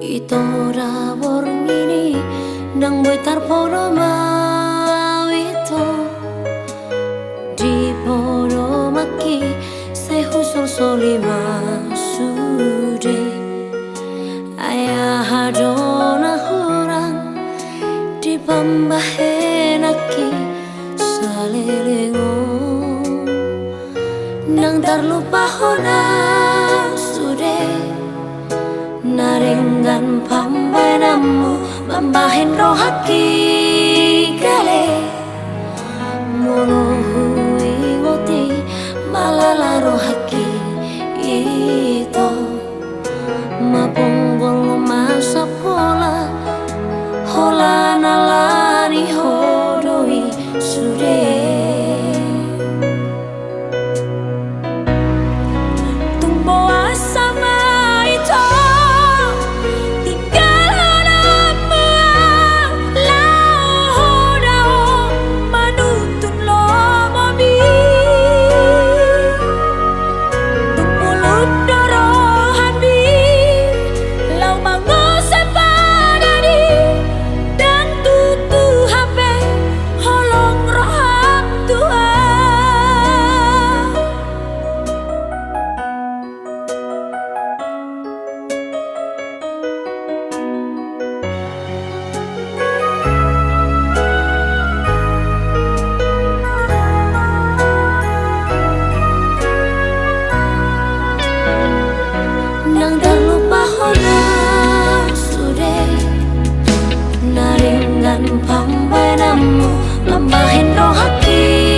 Itora borngini Nang boitar podo mawito Di podo maki Se husol soli tambah enaki salelengo nang terlupa hona sude narenggan pambenamu bambahin rohaki pang benam mama hindo hakki